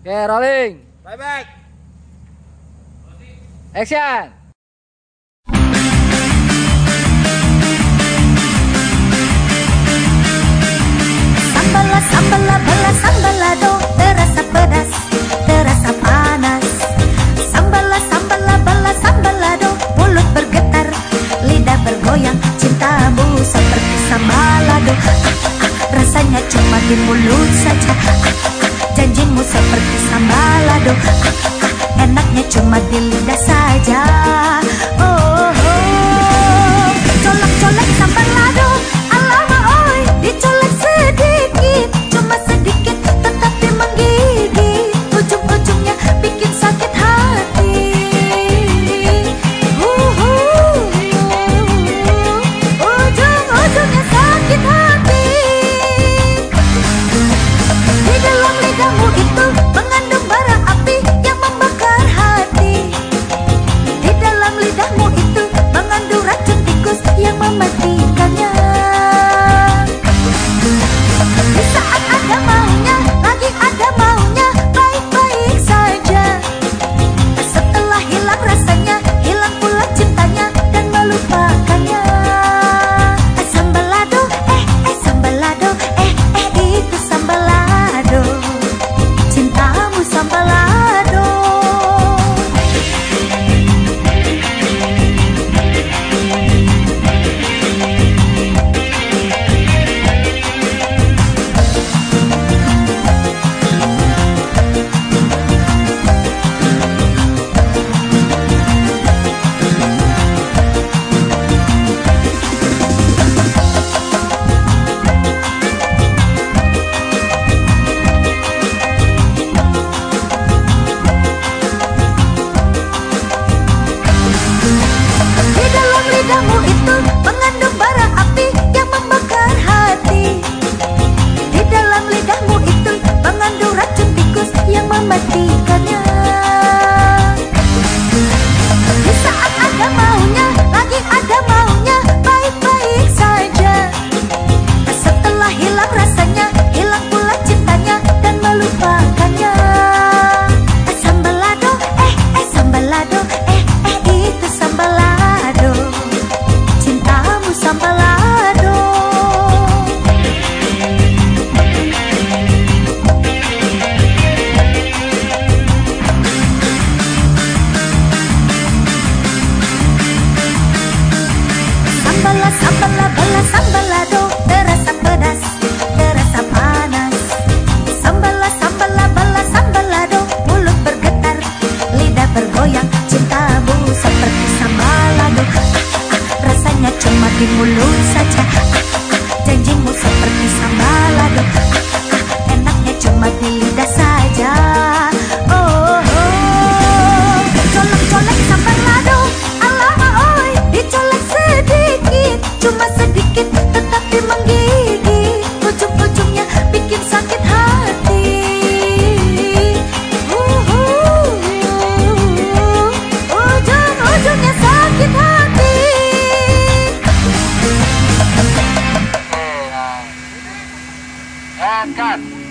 Oke, rolling. Bye back. Action. Sambala sambala bala sambalado terasa pedas terasa panas Sambala sambala bala sambalado mulut bergetar lidah bergoyang cintamu seperti sambalado ah, ah, ah, rasanya cuma di mulut saja ah, janjimu seperti sambalado ah, ah, enaknya cuma di lidah saja Tình and cut.